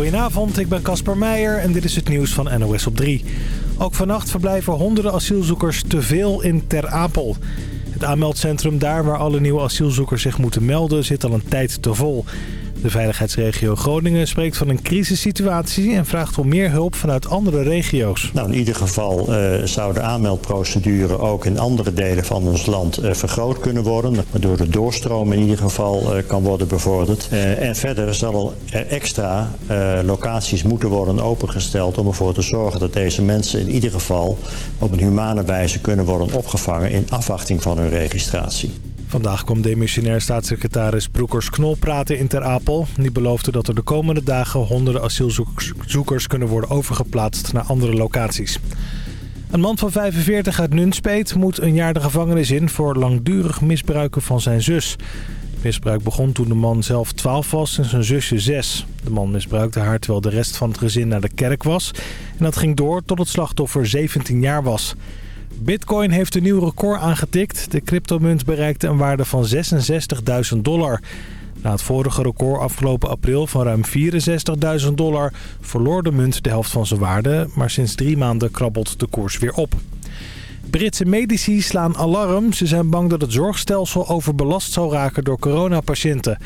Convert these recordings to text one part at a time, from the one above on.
Goedenavond, ik ben Casper Meijer en dit is het nieuws van NOS op 3. Ook vannacht verblijven honderden asielzoekers te veel in Ter Apel. Het aanmeldcentrum daar waar alle nieuwe asielzoekers zich moeten melden zit al een tijd te vol. De veiligheidsregio Groningen spreekt van een crisissituatie en vraagt om meer hulp vanuit andere regio's. Nou, in ieder geval uh, zou de aanmeldprocedure ook in andere delen van ons land uh, vergroot kunnen worden. Waardoor de doorstroom in ieder geval uh, kan worden bevorderd. en verder zal er extra locaties moeten worden opengesteld om ervoor te zorgen dat deze mensen in ieder geval op een humane wijze kunnen worden opgevangen in afwachting van hun registratie. Vandaag kwam demissionair staatssecretaris Broekers-Knol praten in Ter Apel. Die beloofde dat er de komende dagen honderden asielzoekers kunnen worden overgeplaatst naar andere locaties. Een man van 45 uit Nunspeet moet een jaar de gevangenis in voor langdurig misbruiken van zijn zus. Het misbruik begon toen de man zelf 12 was en zijn zusje 6. De man misbruikte haar terwijl de rest van het gezin naar de kerk was. En dat ging door tot het slachtoffer 17 jaar was. Bitcoin heeft een nieuw record aangetikt. De cryptomunt bereikte een waarde van 66.000 dollar. Na het vorige record afgelopen april van ruim 64.000 dollar... verloor de munt de helft van zijn waarde... maar sinds drie maanden krabbelt de koers weer op. Britse medici slaan alarm. Ze zijn bang dat het zorgstelsel overbelast zal raken door coronapatiënten.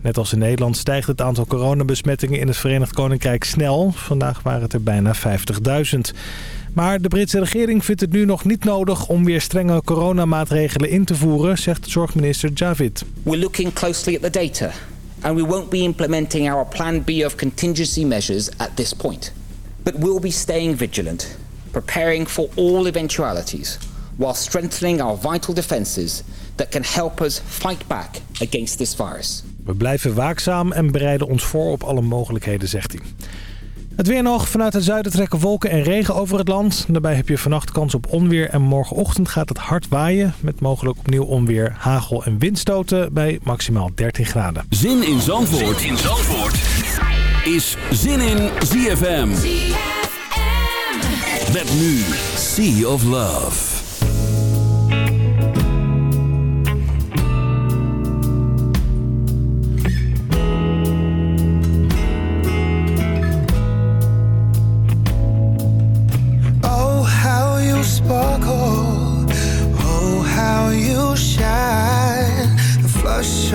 Net als in Nederland stijgt het aantal coronabesmettingen in het Verenigd Koninkrijk snel. Vandaag waren het er bijna 50.000. Maar de Britse regering vindt het nu nog niet nodig om weer strenge coronamaatregelen in te voeren, zegt zorgminister Javid. We're looking closely at the data and we won't be implementing our plan B of contingency measures at this point. But we'll be staying vigilant, preparing for all eventualities while strengthening our vital defenses that can help us fight back against this virus. We blijven waakzaam en bereiden ons voor op alle mogelijkheden, zegt hij. Het weer nog. Vanuit het zuiden trekken wolken en regen over het land. Daarbij heb je vannacht kans op onweer en morgenochtend gaat het hard waaien. Met mogelijk opnieuw onweer, hagel en windstoten bij maximaal 13 graden. Zin in Zandvoort, zin in Zandvoort. is Zin in ZFM. ZFM. Met nu Sea of Love.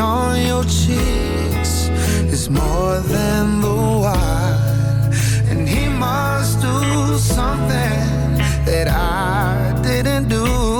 On your cheeks is more than the wine, and he must do something that I didn't do.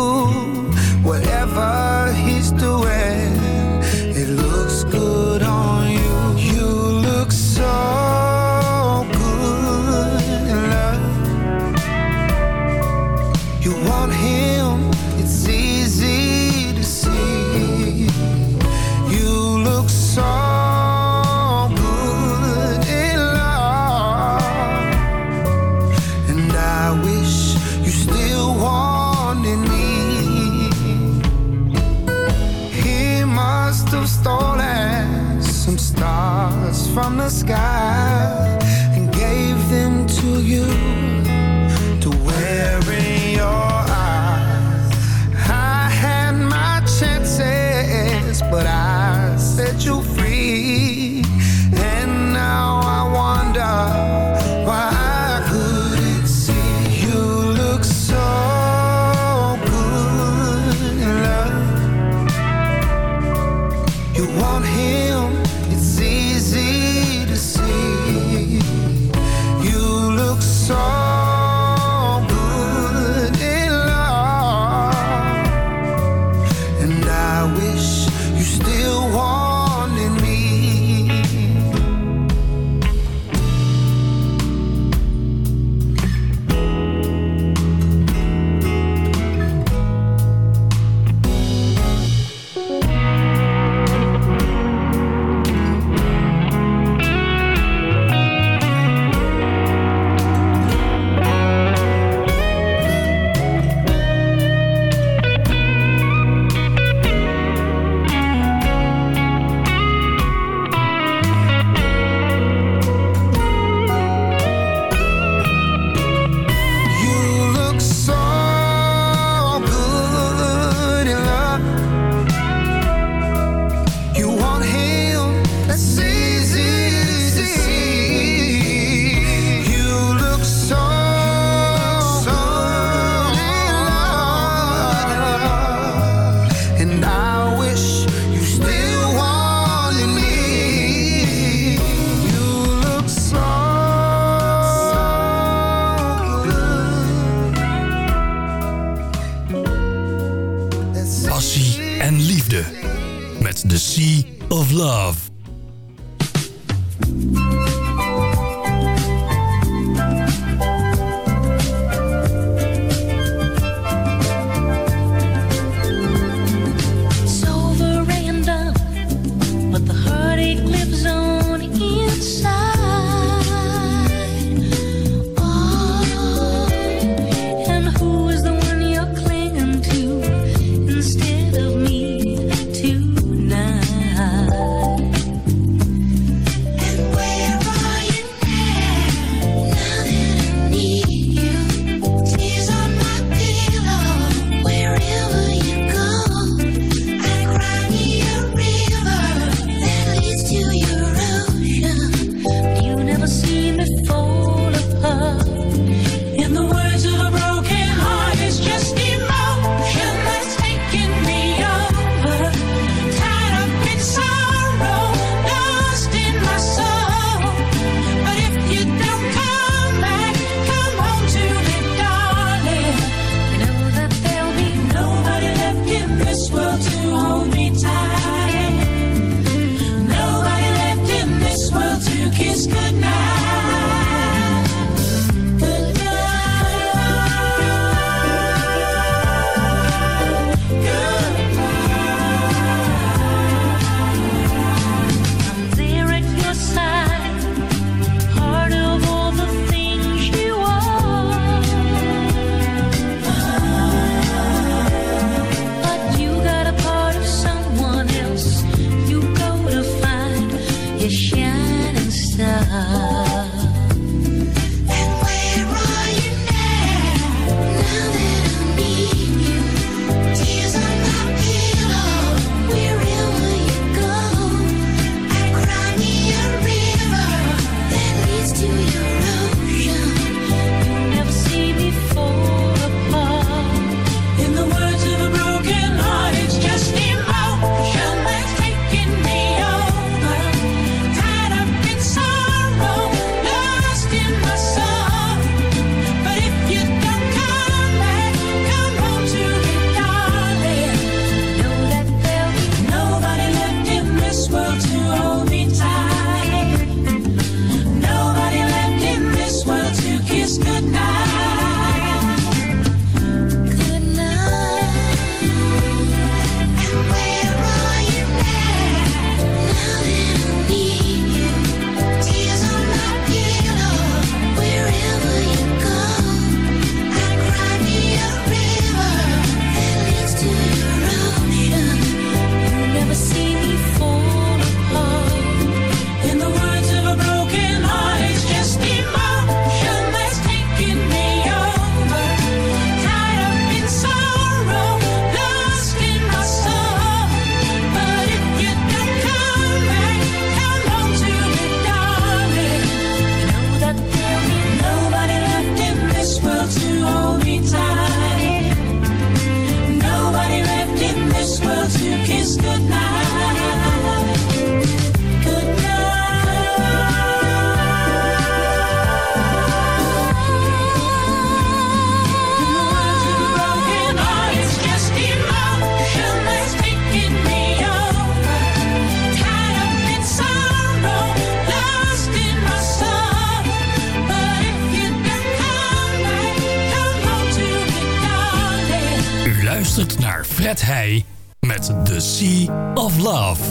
geluisterd naar Fred Heij met The Sea of Love.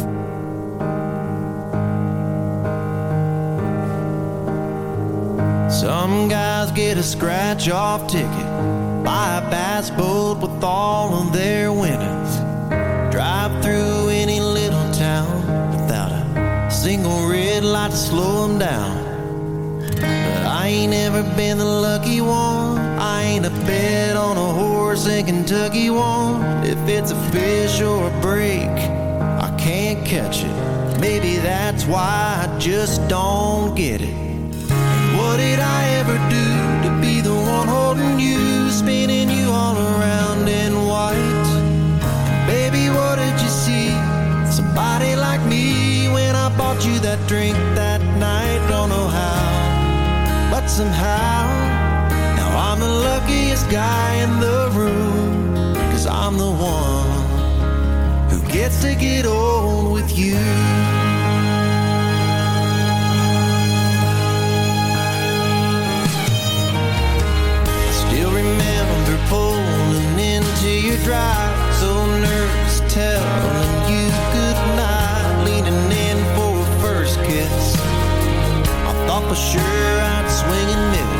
Some guys get a scratch-off ticket Buy a bass boat with all of their winnings Drive through any little town Without a single red light to slow them down. But I ain't ever been the lucky one bet on a horse in Kentucky won't. If it's a fish or a break, I can't catch it. Maybe that's why I just don't get it. What did I ever do to be the one holding you, spinning you all around in white? Baby, what did you see? Somebody like me when I bought you that drink that night. Don't know how, but somehow I'm the luckiest guy in the room Cause I'm the one who gets to get old with you. I still remember pulling into your drive So nervous telling you goodnight Leaning in for a first kiss. I thought for sure I'd swing and miss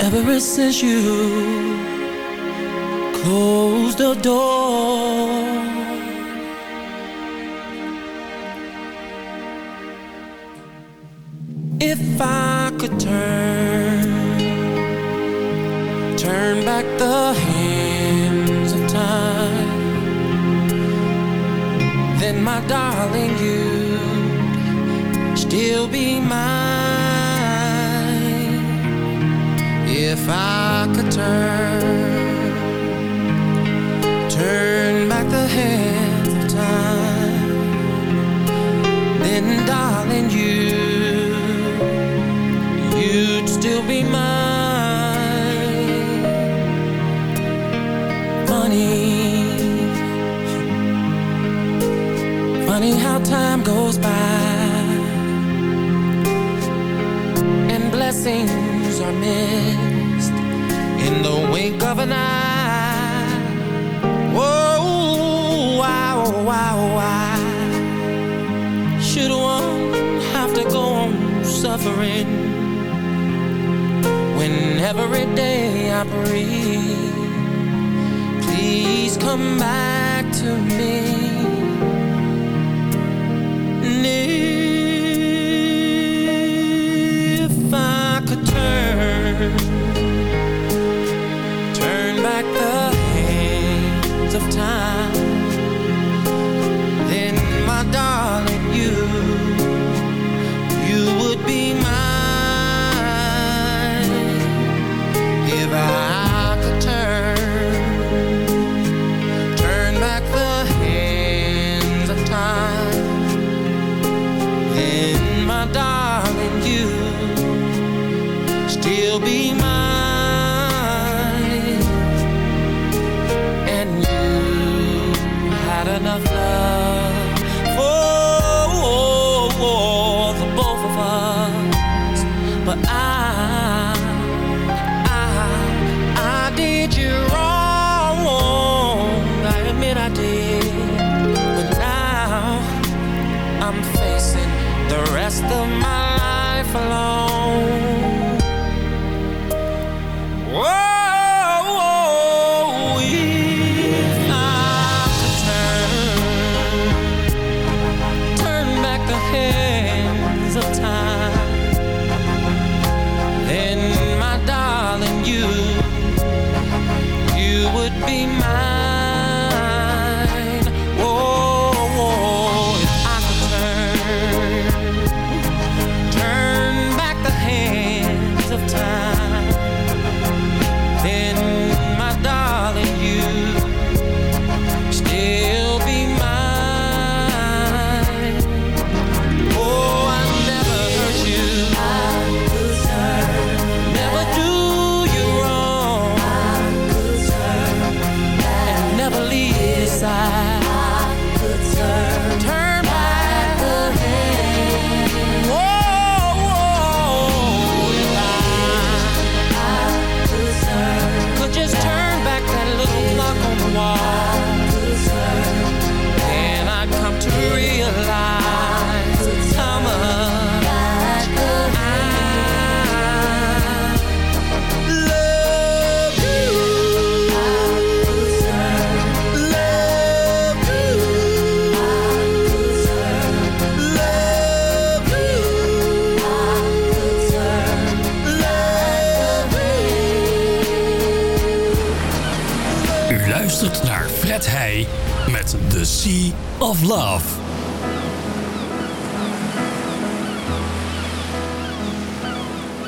Ever since you closed the door. If I could turn, turn back the hands of time, then my darling, you'd still be mine. If I could turn, turn back the hands of time, then darling, you you'd still be mine. Funny, funny how time goes by and blessings are missed wink of an eye. Oh, Whoa, oh, wow, oh, wow, why should one have to go on suffering? when every day I breathe. Please come back to me. And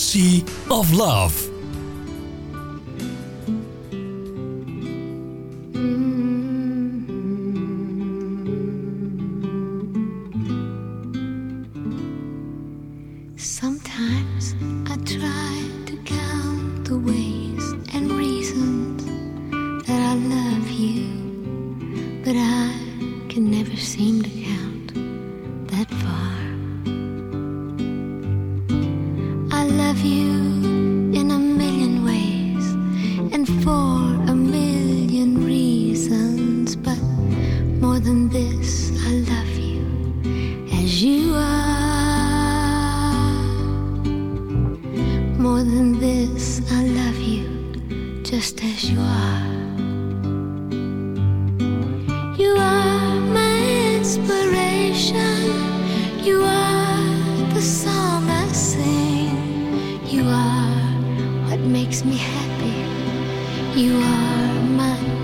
see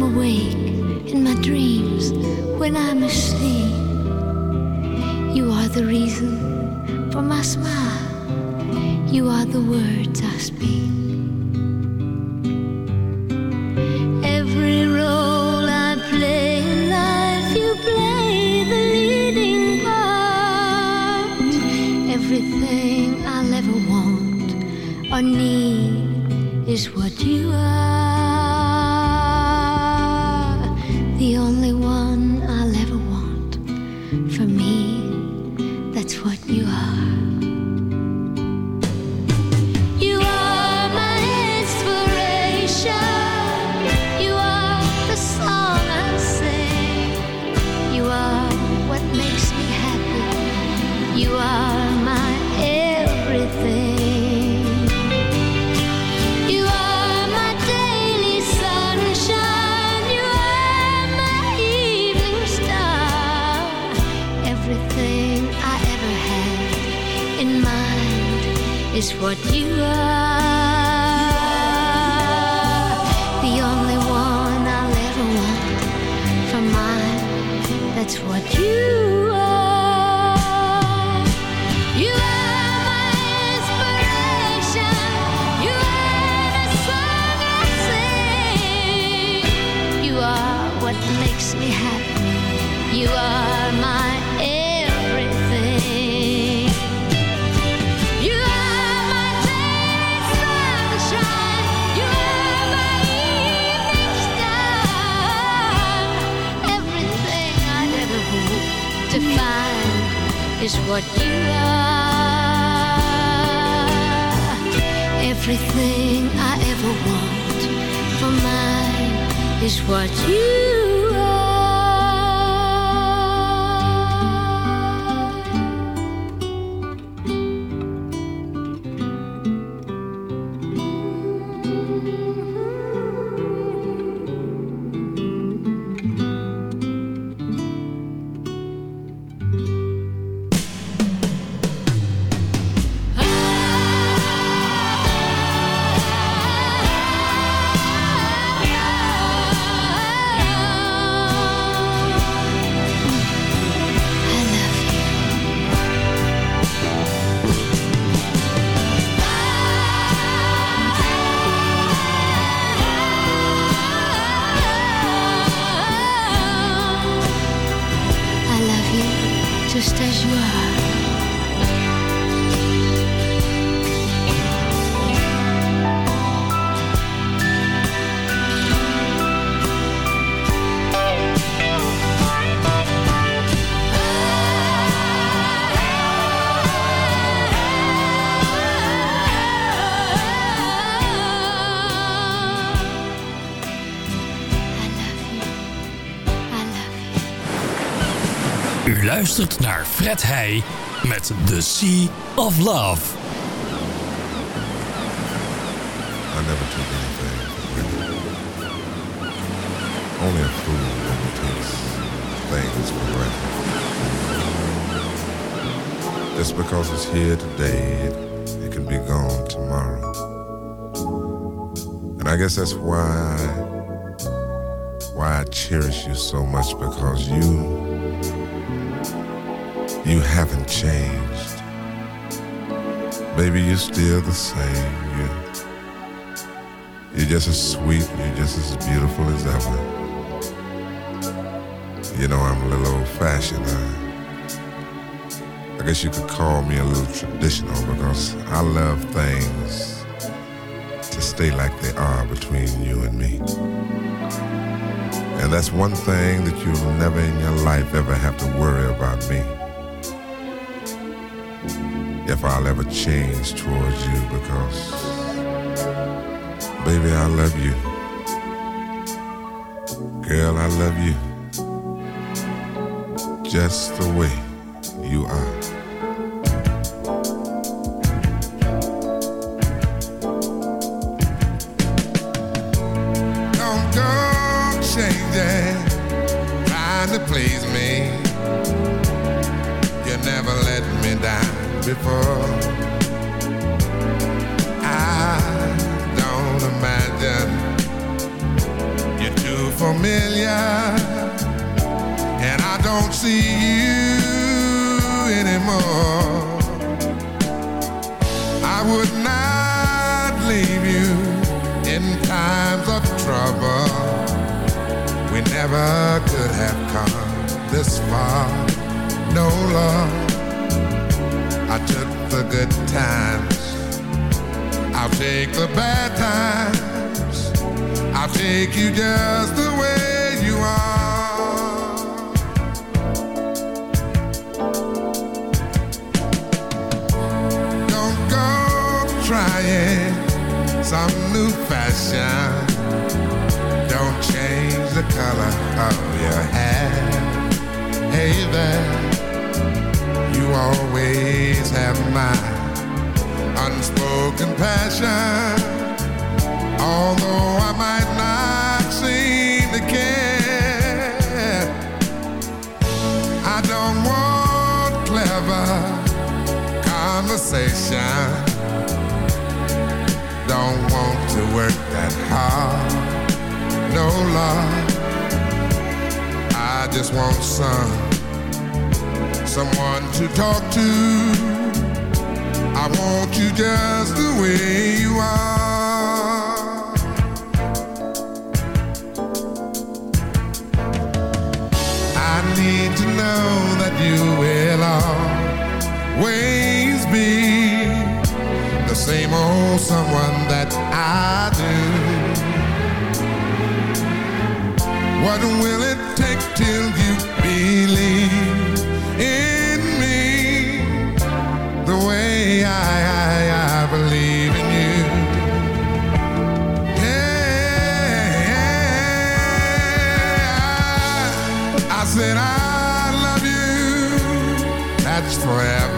I'm awake, in my dreams, when I'm asleep. You are the reason for my smile. You are the words I speak. It's what you what you luistert naar Fred Heij met The Sea of Love. I never took anything for. Only a fool never takes things for granted. Just because it's here today, it can be gone tomorrow. And I guess that's why why I cherish you so much because you you haven't changed. Baby, you're still the same. You're, you're just as sweet, you're just as beautiful as ever. You know I'm a little old fashioned. I, I guess you could call me a little traditional because I love things to stay like they are between you and me. And that's one thing that you'll never in your life ever have to worry about me. If I'll ever change towards you because, baby, I love you. Girl, I love you. Just the way you are. Familiar, and I don't see you anymore. I would not leave you in times of trouble. We never could have come this far. No love. I took the good times. I'll take the bad times. Take you just the way you are. Don't go trying some new fashion. Don't change the color of your hair. Hey there, you always have my unspoken passion. Although I might conversation. Don't want to work that hard. No love. I just want some someone to talk to. I want you just the way you are. I need to know that you will always be the same old someone that I do. What will it take till you believe in me the way I, I, I believe in you? Yeah, I I said I love you. That's forever.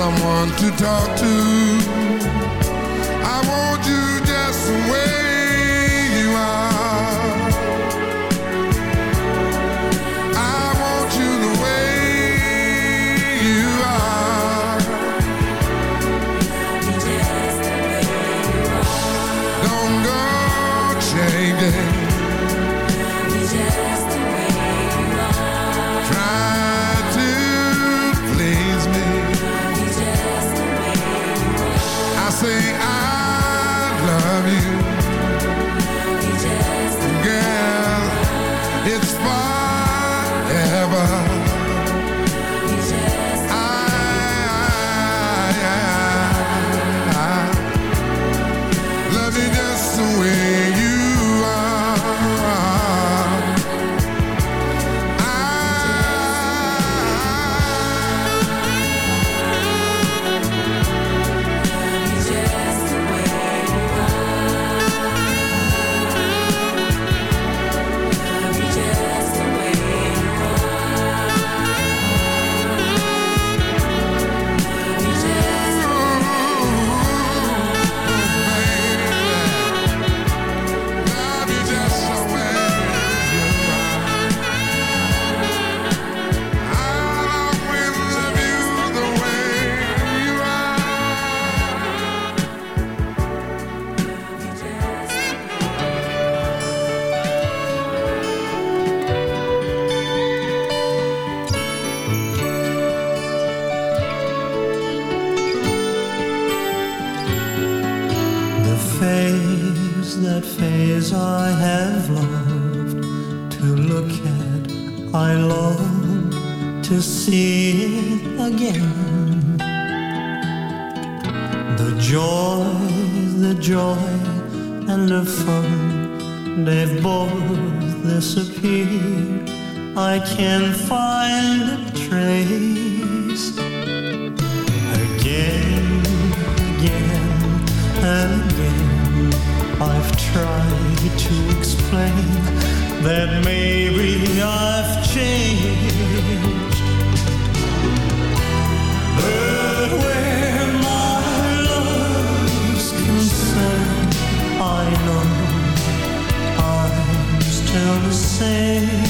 someone to talk to. to see it again. The joy, the joy, and the fun, they've both disappeared. I can't find a trace. Again, again, and again, I've tried to explain that maybe I've changed. But where my love's concerned, I know I'm still the same.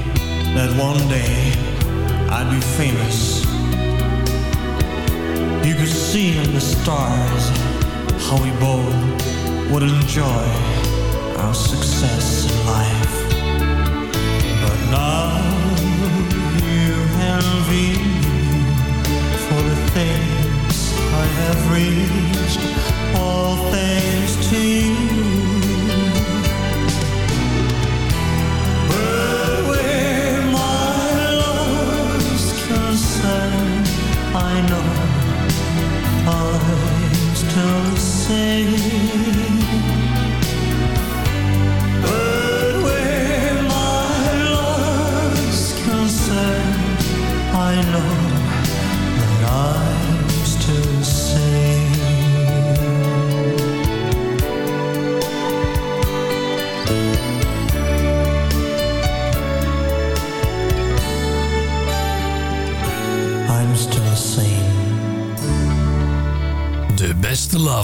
that one day I'd be famous. You could see in the stars how we both would enjoy our success in life. But now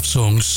songs.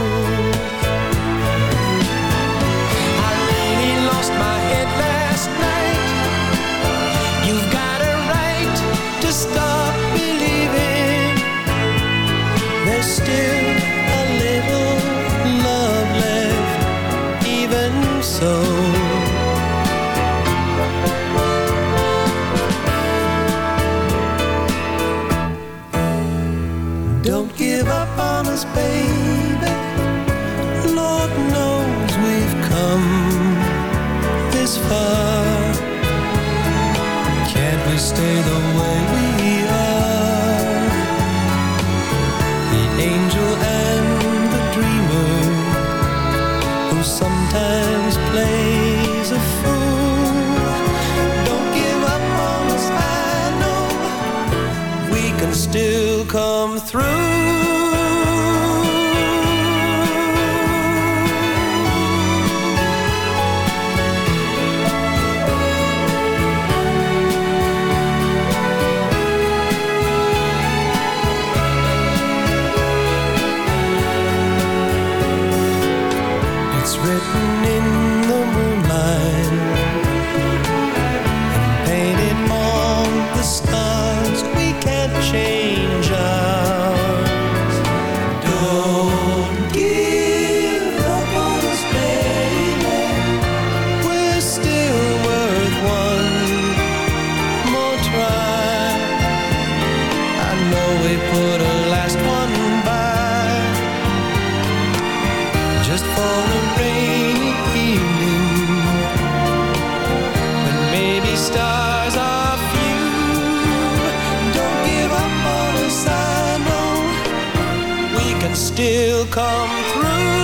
come through.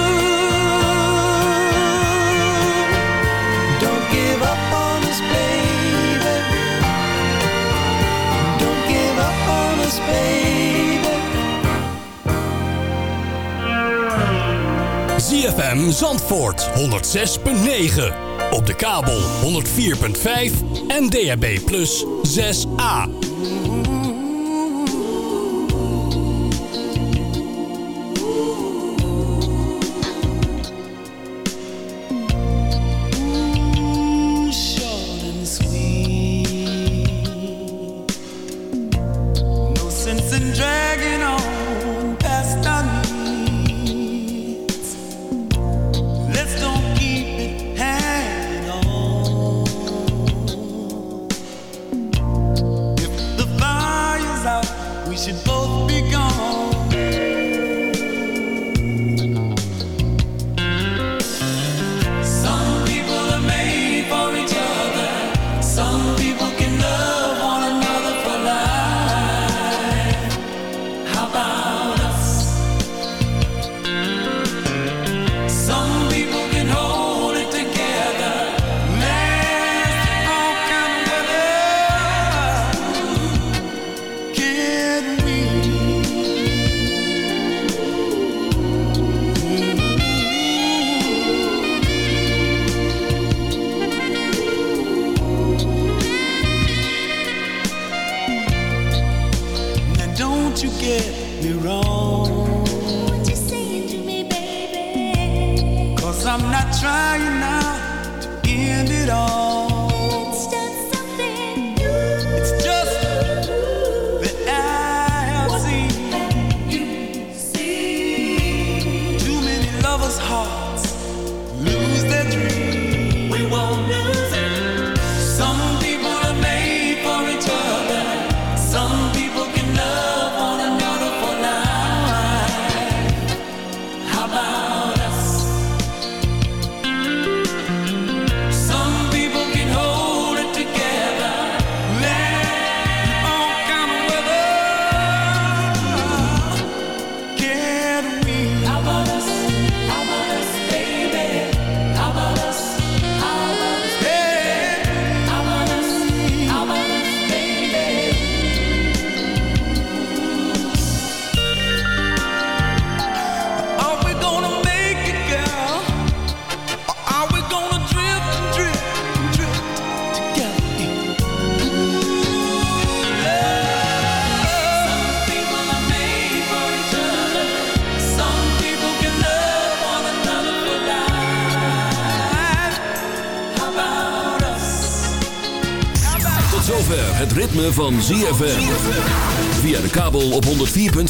Give up on. Don't give up on. ZFM Zandvoort 106.9. Op de kabel 104.5 en DAB+ 6A.